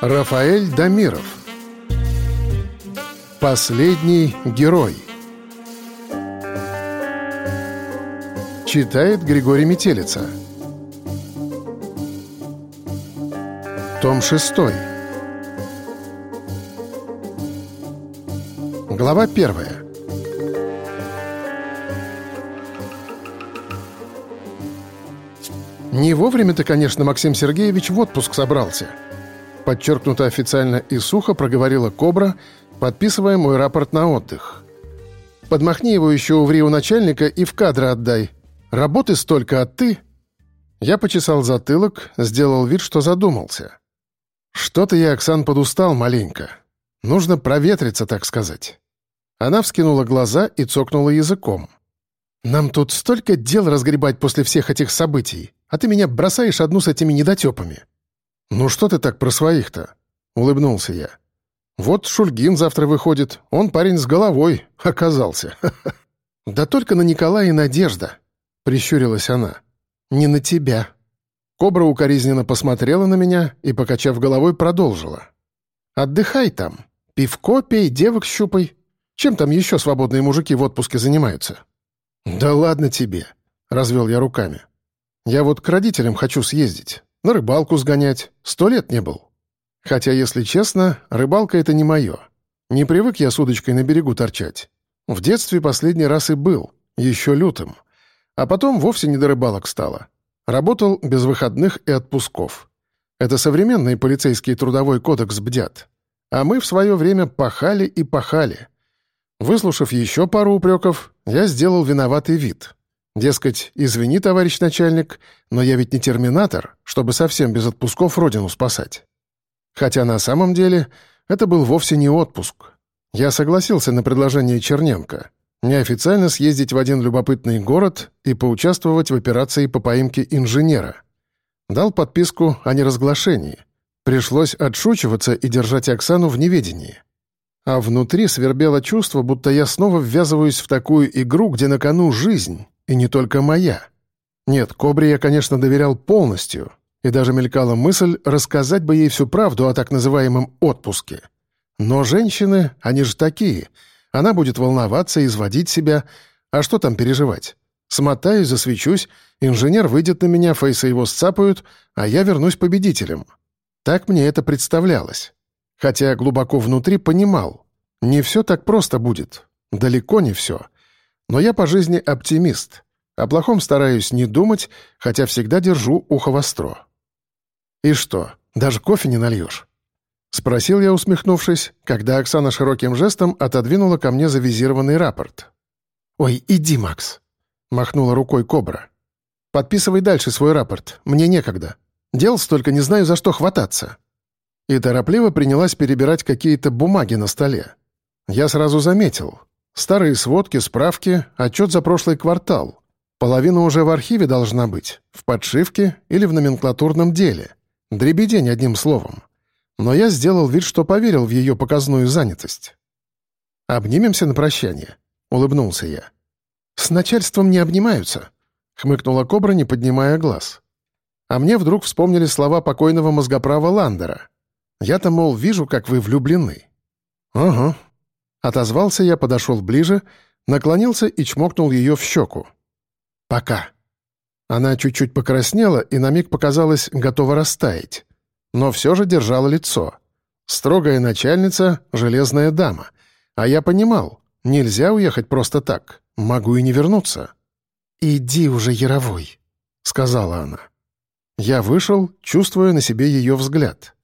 Рафаэль Дамиров. Последний герой. Читает Григорий Метелица. Том 6 Глава 1 Не вовремя-то, конечно, Максим Сергеевич в отпуск собрался — подчеркнуто официально и сухо проговорила Кобра, подписывая мой рапорт на отдых. «Подмахни его еще у ври начальника и в кадры отдай. Работы столько, а ты...» Я почесал затылок, сделал вид, что задумался. «Что-то я, Оксан, подустал маленько. Нужно проветриться, так сказать». Она вскинула глаза и цокнула языком. «Нам тут столько дел разгребать после всех этих событий, а ты меня бросаешь одну с этими недотепами. «Ну что ты так про своих-то?» — улыбнулся я. «Вот Шульгин завтра выходит. Он парень с головой оказался». «Да только на Николая Надежда», — прищурилась она. «Не на тебя». Кобра укоризненно посмотрела на меня и, покачав головой, продолжила. «Отдыхай там. Пивко пей, девок щупай. Чем там еще свободные мужики в отпуске занимаются?» «Да ладно тебе», — развел я руками. «Я вот к родителям хочу съездить. На рыбалку сгонять. Сто лет не был. Хотя, если честно, рыбалка — это не мое. Не привык я с удочкой на берегу торчать. В детстве последний раз и был, еще лютым. А потом вовсе не до рыбалок стало. Работал без выходных и отпусков. Это современный полицейский трудовой кодекс бдят. А мы в свое время пахали и пахали. Выслушав еще пару упреков, я сделал виноватый вид — Дескать, извини, товарищ начальник, но я ведь не терминатор, чтобы совсем без отпусков родину спасать. Хотя на самом деле это был вовсе не отпуск. Я согласился на предложение Черненко неофициально съездить в один любопытный город и поучаствовать в операции по поимке инженера. Дал подписку о неразглашении. Пришлось отшучиваться и держать Оксану в неведении. А внутри свербело чувство, будто я снова ввязываюсь в такую игру, где на кону жизнь, и не только моя. Нет, Кобре я, конечно, доверял полностью, и даже мелькала мысль рассказать бы ей всю правду о так называемом отпуске. Но женщины, они же такие. Она будет волноваться, изводить себя. А что там переживать? Смотаюсь, засвечусь, инженер выйдет на меня, фейсы его сцапают, а я вернусь победителем. Так мне это представлялось. Хотя глубоко внутри понимал. Не все так просто будет. Далеко не все. Но я по жизни оптимист. О плохом стараюсь не думать, хотя всегда держу ухо востро. «И что, даже кофе не нальешь?» — спросил я, усмехнувшись, когда Оксана широким жестом отодвинула ко мне завизированный рапорт. «Ой, иди, Макс!» — махнула рукой Кобра. «Подписывай дальше свой рапорт, мне некогда. Дел столько не знаю, за что хвататься». И торопливо принялась перебирать какие-то бумаги на столе. Я сразу заметил, Старые сводки, справки, отчет за прошлый квартал. Половина уже в архиве должна быть, в подшивке или в номенклатурном деле. Дребедень, одним словом. Но я сделал вид, что поверил в ее показную занятость. «Обнимемся на прощание», — улыбнулся я. «С начальством не обнимаются», — хмыкнула кобра, не поднимая глаз. А мне вдруг вспомнили слова покойного мозгоправа Ландера. «Я-то, мол, вижу, как вы влюблены». «Ага, Отозвался я, подошел ближе, наклонился и чмокнул ее в щеку. «Пока». Она чуть-чуть покраснела и на миг показалась готова растаять. Но все же держала лицо. Строгая начальница — железная дама. А я понимал, нельзя уехать просто так. Могу и не вернуться. «Иди уже, Яровой», — сказала она. Я вышел, чувствуя на себе ее взгляд.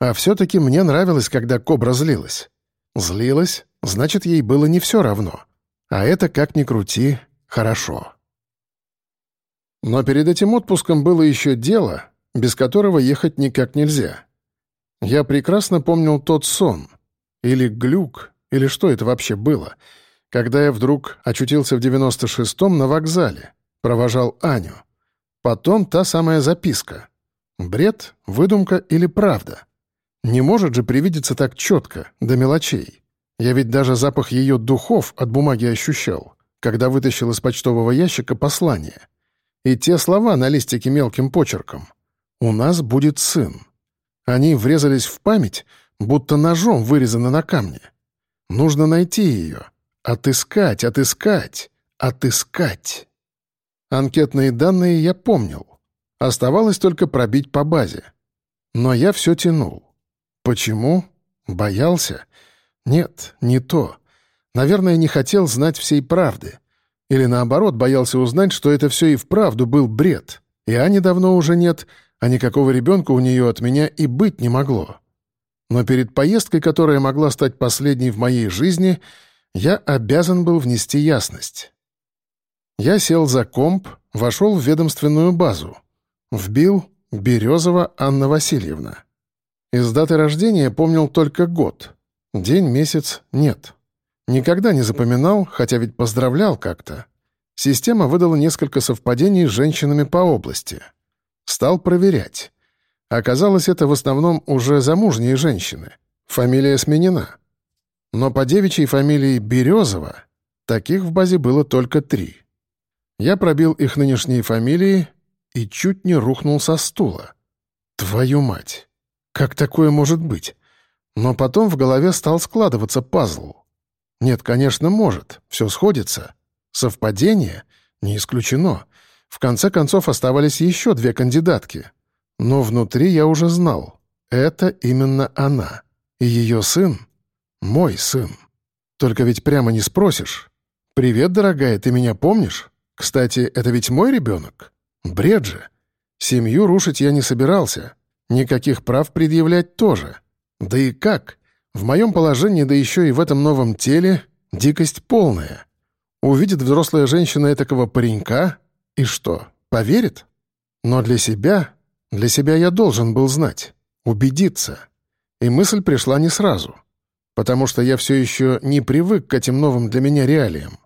А все-таки мне нравилось, когда кобра злилась. Злилась, значит, ей было не все равно. А это, как ни крути, хорошо. Но перед этим отпуском было еще дело, без которого ехать никак нельзя. Я прекрасно помнил тот сон. Или глюк, или что это вообще было, когда я вдруг очутился в 96-м на вокзале, провожал Аню. Потом та самая записка. Бред, выдумка или правда? Не может же привидеться так четко, до мелочей. Я ведь даже запах ее духов от бумаги ощущал, когда вытащил из почтового ящика послание. И те слова на листике мелким почерком. «У нас будет сын». Они врезались в память, будто ножом вырезаны на камне. Нужно найти ее. Отыскать, отыскать, отыскать. Анкетные данные я помнил. Оставалось только пробить по базе. Но я все тянул. Почему? Боялся? Нет, не то. Наверное, не хотел знать всей правды. Или наоборот, боялся узнать, что это все и вправду был бред. И Ани давно уже нет, а никакого ребенка у нее от меня и быть не могло. Но перед поездкой, которая могла стать последней в моей жизни, я обязан был внести ясность. Я сел за комп, вошел в ведомственную базу. Вбил «Березова Анна Васильевна». Из даты рождения помнил только год. День, месяц — нет. Никогда не запоминал, хотя ведь поздравлял как-то. Система выдала несколько совпадений с женщинами по области. Стал проверять. Оказалось, это в основном уже замужние женщины. Фамилия сменена. Но по девичьей фамилии Березова таких в базе было только три. Я пробил их нынешние фамилии и чуть не рухнул со стула. Твою мать! Как такое может быть? Но потом в голове стал складываться пазл. Нет, конечно, может. Все сходится. Совпадение? Не исключено. В конце концов оставались еще две кандидатки. Но внутри я уже знал. Это именно она. И ее сын — мой сын. Только ведь прямо не спросишь. «Привет, дорогая, ты меня помнишь? Кстати, это ведь мой ребенок? Бред же. Семью рушить я не собирался. Никаких прав предъявлять тоже. Да и как? В моем положении, да еще и в этом новом теле, дикость полная. Увидит взрослая женщина этакого паренька, и что, поверит? Но для себя, для себя я должен был знать, убедиться. И мысль пришла не сразу, потому что я все еще не привык к этим новым для меня реалиям.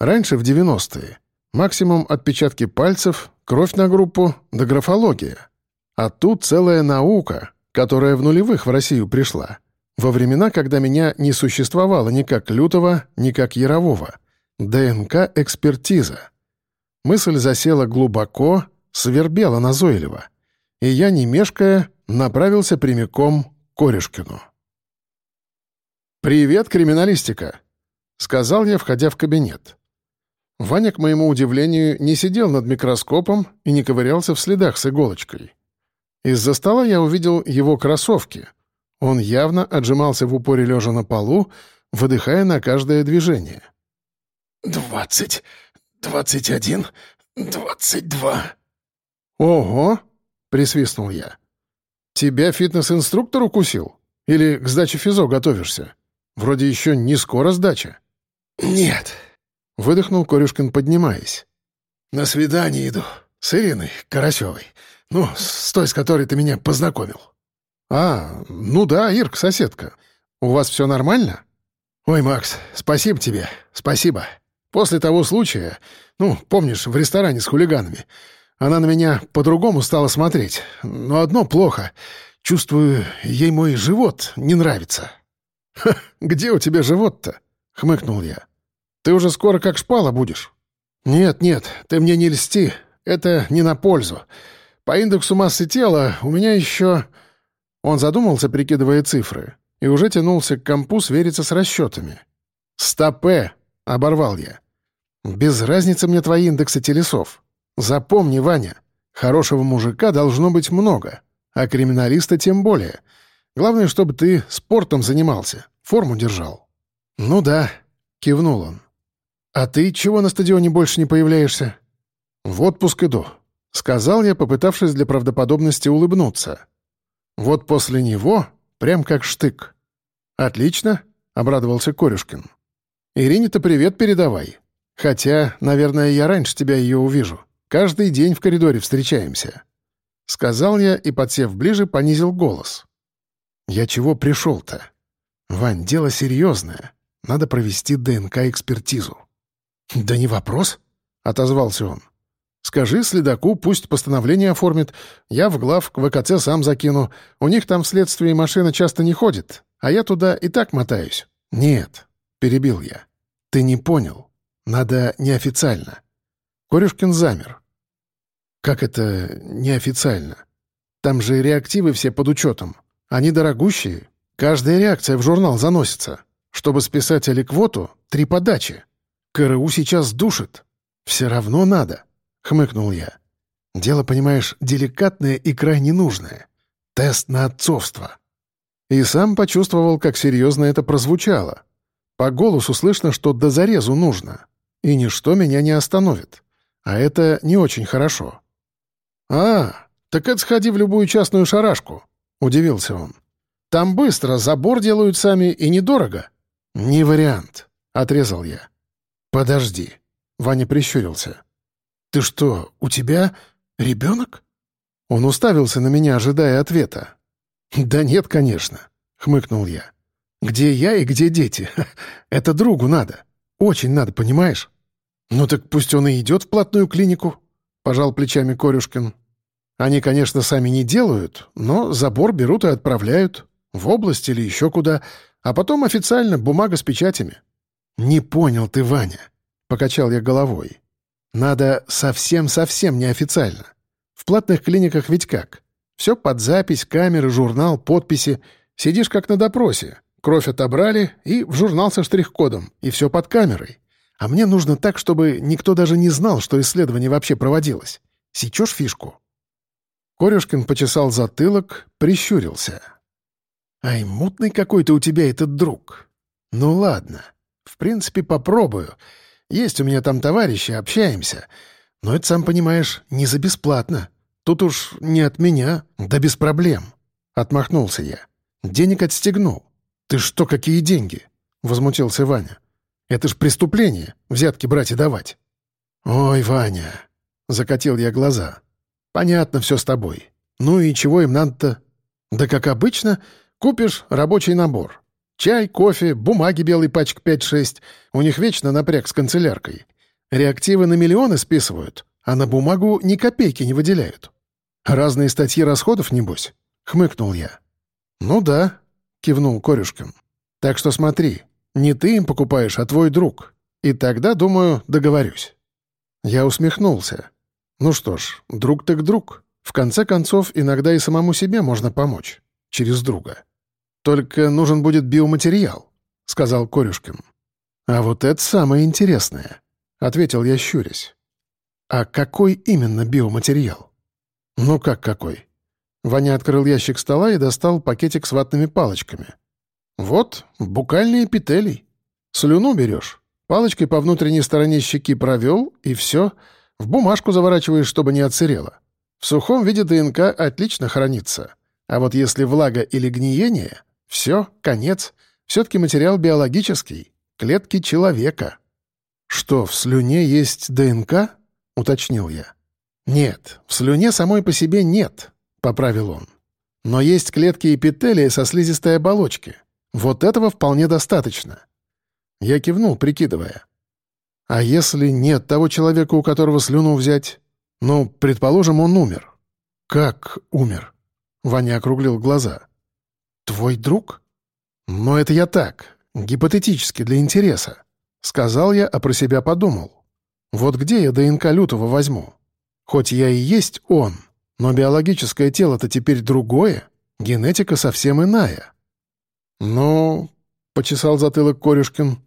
Раньше, в 90-е, максимум отпечатки пальцев, кровь на группу да графология. А тут целая наука, которая в нулевых в Россию пришла — во времена, когда меня не существовало ни как Лютого, ни как Ярового. ДНК-экспертиза. Мысль засела глубоко, свербела назойливо. И я, не мешкая, направился прямиком к Корешкину. «Привет, криминалистика!» — сказал я, входя в кабинет. Ваня, к моему удивлению, не сидел над микроскопом и не ковырялся в следах с иголочкой. Из-за стола я увидел его кроссовки — он явно отжимался в упоре лежа на полу, выдыхая на каждое движение. «Двадцать, двадцать один, двадцать два». «Ого!» — присвистнул я. «Тебя фитнес-инструктор укусил? Или к сдаче физо готовишься? Вроде еще не скоро сдача». «Нет», — выдохнул Корюшкин, поднимаясь. «На свидание иду. С Ириной Карасевой. Ну, с той, с которой ты меня познакомил». «А, ну да, Ирк, соседка. У вас все нормально?» «Ой, Макс, спасибо тебе, спасибо. После того случая, ну, помнишь, в ресторане с хулиганами, она на меня по-другому стала смотреть. Но одно плохо. Чувствую, ей мой живот не нравится». «Ха, где у тебя живот-то?» — хмыкнул я. «Ты уже скоро как шпала будешь». «Нет, нет, ты мне не льсти. Это не на пользу. По индексу массы тела у меня еще...» Он задумался, прикидывая цифры, и уже тянулся к компу свериться с расчетами. «Стопе!» — оборвал я. «Без разницы мне твои индексы телесов. Запомни, Ваня, хорошего мужика должно быть много, а криминалиста тем более. Главное, чтобы ты спортом занимался, форму держал». «Ну да», — кивнул он. «А ты чего на стадионе больше не появляешься?» «В отпуск иду», — сказал я, попытавшись для правдоподобности улыбнуться. Вот после него прям как штык. «Отлично», — обрадовался Корюшкин. «Ирине-то привет передавай. Хотя, наверное, я раньше тебя ее увижу. Каждый день в коридоре встречаемся». Сказал я и, подсев ближе, понизил голос. «Я чего пришел-то? Вань, дело серьезное. Надо провести ДНК-экспертизу». «Да не вопрос», — отозвался он. Скажи следаку, пусть постановление оформит. Я в глав к ВКЦ сам закину. У них там вследствие машина часто не ходит, а я туда и так мотаюсь». «Нет», — перебил я. «Ты не понял. Надо неофициально». Корюшкин замер. «Как это неофициально? Там же реактивы все под учетом. Они дорогущие. Каждая реакция в журнал заносится. Чтобы списать Аликвоту, три подачи. КРУ сейчас душит. Все равно надо», — хмыкнул я. «Дело, понимаешь, деликатное и крайне нужное. Тест на отцовство». И сам почувствовал, как серьезно это прозвучало. По голосу слышно, что до зарезу нужно. И ничто меня не остановит. А это не очень хорошо. «А, так это сходи в любую частную шарашку», — удивился он. «Там быстро, забор делают сами и недорого». «Не вариант», — отрезал я. «Подожди», — Ваня прищурился. «Ты что, у тебя ребенок?» Он уставился на меня, ожидая ответа. «Да нет, конечно», — хмыкнул я. «Где я и где дети? Это другу надо. Очень надо, понимаешь?» «Ну так пусть он и идет в платную клинику», — пожал плечами Корюшкин. «Они, конечно, сами не делают, но забор берут и отправляют. В область или еще куда. А потом официально бумага с печатями». «Не понял ты, Ваня», — покачал я головой. «Надо совсем-совсем неофициально. В платных клиниках ведь как? Все под запись, камеры, журнал, подписи. Сидишь как на допросе. Кровь отобрали и в журнал со штрих-кодом. И все под камерой. А мне нужно так, чтобы никто даже не знал, что исследование вообще проводилось. Сечешь фишку?» Корюшкин почесал затылок, прищурился. «Ай, мутный какой-то у тебя этот друг. Ну ладно. В принципе, попробую. Есть у меня там товарищи, общаемся. Но это, сам понимаешь, не за бесплатно. Тут уж не от меня, да без проблем». Отмахнулся я. «Денег отстегнул». «Ты что, какие деньги?» — возмутился Ваня. Это ж преступление, взятки брать и давать». «Ой, Ваня!» — закатил я глаза. «Понятно все с тобой. Ну и чего им надо-то? Да как обычно, купишь рабочий набор. Чай, кофе, бумаги белый пачк 5-6. У них вечно напряг с канцеляркой. Реактивы на миллионы списывают, а на бумагу ни копейки не выделяют. Разные статьи расходов, небось?» — хмыкнул я. «Ну да», — кивнул Корюшкин. «Так что смотри, не ты им покупаешь, а твой друг. И тогда, думаю, договорюсь». Я усмехнулся. «Ну что ж, друг так друг. В конце концов, иногда и самому себе можно помочь. Через друга. Только нужен будет биоматериал», — сказал Корюшкин. «А вот это самое интересное», — ответил я, щурясь. «А какой именно биоматериал?» «Ну как какой?» Ваня открыл ящик стола и достал пакетик с ватными палочками. «Вот, букальные петелей. Слюну берешь, палочкой по внутренней стороне щеки провел, и все. В бумажку заворачиваешь, чтобы не отсырело. В сухом виде ДНК отлично хранится. А вот если влага или гниение, все, конец. Все-таки материал биологический, клетки человека». «Что, в слюне есть ДНК?» — уточнил я. «Нет, в слюне самой по себе нет», — поправил он. «Но есть клетки эпителия со слизистой оболочки. Вот этого вполне достаточно. Я кивнул, прикидывая. А если нет того человека, у которого слюну взять? Ну, предположим, он умер. Как умер? Ваня округлил глаза. Твой друг? Но это я так, гипотетически, для интереса. Сказал я, а про себя подумал. Вот где я ДНК Лютого возьму? Хоть я и есть он, но биологическое тело-то теперь другое, генетика совсем иная. «Ну...» — почесал затылок Корюшкин.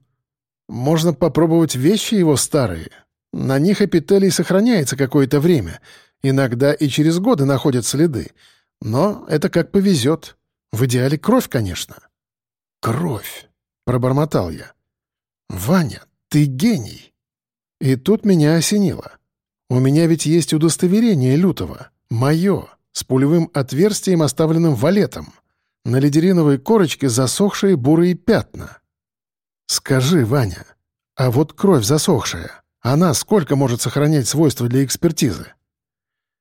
«Можно попробовать вещи его старые. На них эпителий сохраняется какое-то время. Иногда и через годы находят следы. Но это как повезет. В идеале кровь, конечно». «Кровь!» — пробормотал я. «Ваня, ты гений!» И тут меня осенило. У меня ведь есть удостоверение лютого. Мое, с пулевым отверстием, оставленным валетом. На лидериновой корочке засохшие бурые пятна. Скажи, Ваня, а вот кровь засохшая, она сколько может сохранять свойства для экспертизы?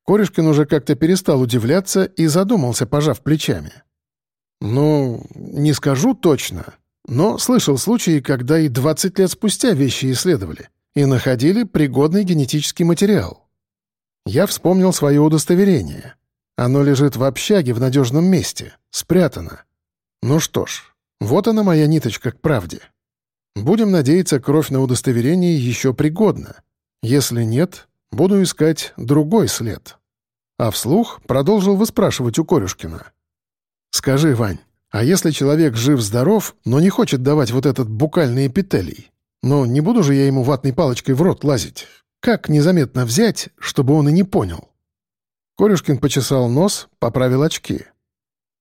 Корешкин уже как-то перестал удивляться и задумался, пожав плечами. «Ну, не скажу точно, но слышал случаи, когда и 20 лет спустя вещи исследовали и находили пригодный генетический материал. Я вспомнил свое удостоверение. Оно лежит в общаге в надежном месте, спрятано. Ну что ж, вот она моя ниточка к правде. Будем надеяться, кровь на удостоверении еще пригодна. Если нет, буду искать другой след. А вслух продолжил выспрашивать у Корюшкина. Скажи, Вань, а если человек жив-здоров, но не хочет давать вот этот букальный эпителий? Но не буду же я ему ватной палочкой в рот лазить. Как незаметно взять, чтобы он и не понял?» Корюшкин почесал нос, поправил очки.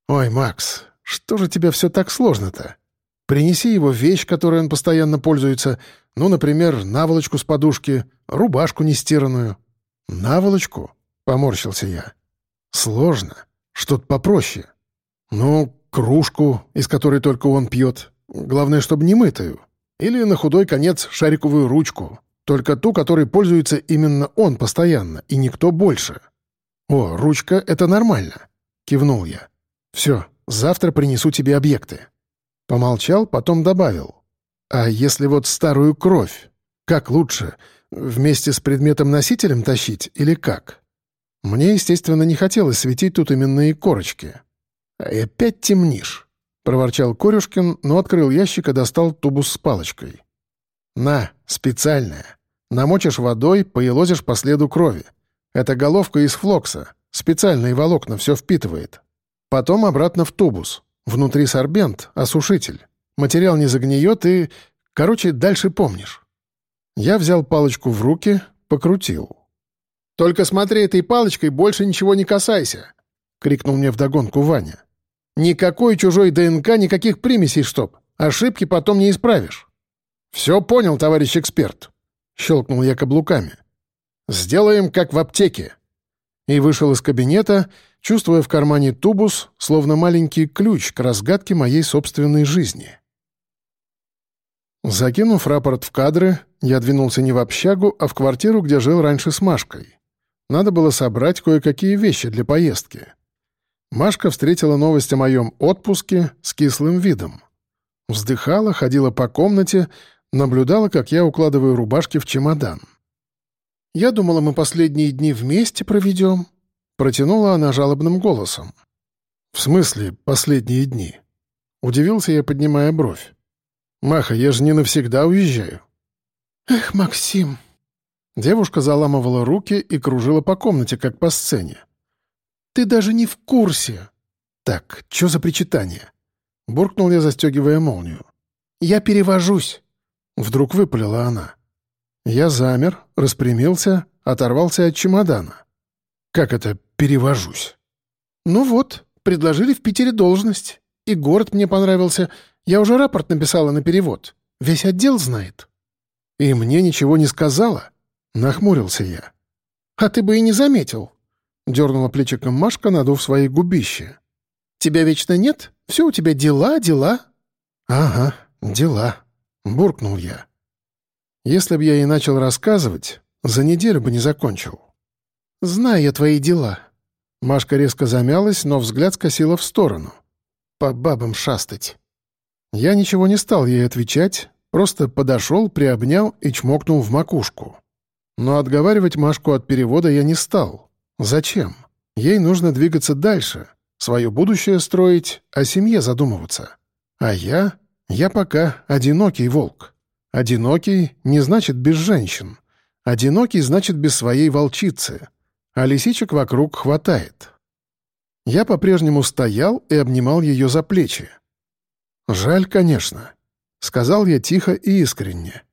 «Ой, Макс, что же тебе все так сложно-то? Принеси его вещь, которой он постоянно пользуется, ну, например, наволочку с подушки, рубашку нестиранную». «Наволочку?» — поморщился я. «Сложно. Что-то попроще. Ну, кружку, из которой только он пьет. Главное, чтобы не мытую. Или на худой конец шариковую ручку. Только ту, которой пользуется именно он постоянно, и никто больше. «О, ручка — это нормально», — кивнул я. «Все, завтра принесу тебе объекты». Помолчал, потом добавил. «А если вот старую кровь? Как лучше, вместе с предметом-носителем тащить или как?» Мне, естественно, не хотелось светить тут именные корочки. «И опять темнишь», — проворчал Корюшкин, но открыл ящик и достал тубус с палочкой. «На, специальная. Намочишь водой, поелозишь по следу крови. Это головка из флокса. Специальные волокна все впитывает. Потом обратно в тубус. Внутри сорбент, осушитель. Материал не загниет и... Короче, дальше помнишь. Я взял палочку в руки, покрутил. «Только смотри этой палочкой, больше ничего не касайся!» — крикнул мне вдогонку Ваня. «Никакой чужой ДНК, никаких примесей, чтоб. Ошибки потом не исправишь». «Все понял, товарищ эксперт», Щелкнул я каблуками. «Сделаем, как в аптеке!» И вышел из кабинета, чувствуя в кармане тубус, словно маленький ключ к разгадке моей собственной жизни. Закинув рапорт в кадры, я двинулся не в общагу, а в квартиру, где жил раньше с Машкой. Надо было собрать кое-какие вещи для поездки. Машка встретила новость о моем отпуске с кислым видом. Вздыхала, ходила по комнате, Наблюдала, как я укладываю рубашки в чемодан. «Я думала, мы последние дни вместе проведем», — протянула она жалобным голосом. «В смысле последние дни?» Удивился я, поднимая бровь. «Маха, я же не навсегда уезжаю». «Эх, Максим!» Девушка заламывала руки и кружила по комнате, как по сцене. «Ты даже не в курсе!» «Так, что за причитание?» Буркнул я, застегивая молнию. «Я перевожусь!» Вдруг выпалила она. Я замер, распрямился, оторвался от чемодана. Как это «перевожусь»? «Ну вот, предложили в Питере должность. И город мне понравился. Я уже рапорт написала на перевод. Весь отдел знает». «И мне ничего не сказала?» Нахмурился я. «А ты бы и не заметил», — дернула плечиком Машка, надув свои губища. «Тебя вечно нет? Все у тебя дела, дела». «Ага, дела», Буркнул я. Если б я и начал рассказывать, за неделю бы не закончил. «Знаю я твои дела». Машка резко замялась, но взгляд скосила в сторону. «По бабам шастать». Я ничего не стал ей отвечать, просто подошел, приобнял и чмокнул в макушку. Но отговаривать Машку от перевода я не стал. Зачем? Ей нужно двигаться дальше, свое будущее строить, о семье задумываться. А я я пока одинокий волк. Одинокий не значит без женщин. Одинокий значит без своей волчицы. А лисичек вокруг хватает. Я по-прежнему стоял и обнимал ее за плечи. «Жаль, конечно», — сказал я тихо и искренне.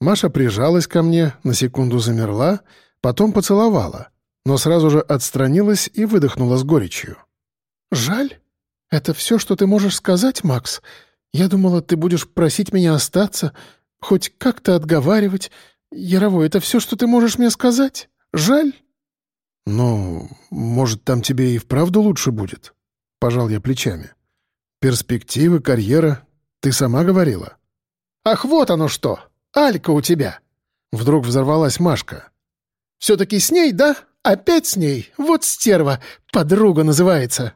Маша прижалась ко мне, на секунду замерла, потом поцеловала, но сразу же отстранилась и выдохнула с горечью. «Жаль? Это все, что ты можешь сказать, Макс? Я думала, ты будешь просить меня остаться, хоть как-то отговаривать. Яровой, это все, что ты можешь мне сказать? Жаль?» «Ну, может, там тебе и вправду лучше будет?» — пожал я плечами. «Перспективы, карьера. Ты сама говорила». «Ах, вот оно что! Алька у тебя!» Вдруг взорвалась Машка. «Все-таки с ней, да? Опять с ней? Вот стерва! Подруга называется!»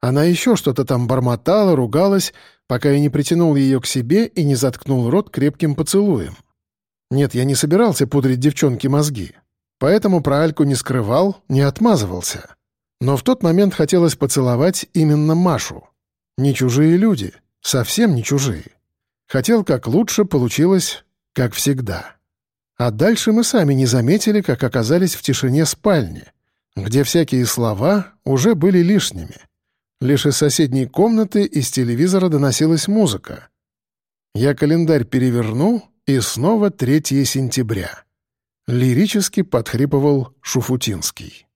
Она еще что-то там бормотала, ругалась, пока я не притянул ее к себе и не заткнул рот крепким поцелуем. Нет, я не собирался пудрить девчонке мозги, поэтому про Альку не скрывал, не отмазывался. Но в тот момент хотелось поцеловать именно Машу. Не чужие люди, совсем не чужие. Хотел как лучше, получилось как всегда. А дальше мы сами не заметили, как оказались в тишине спальни, где всякие слова уже были лишними — Лишь из соседней комнаты из телевизора доносилась музыка. Я календарь перевернул, и снова 3 сентября. Лирически подхрипывал Шуфутинский.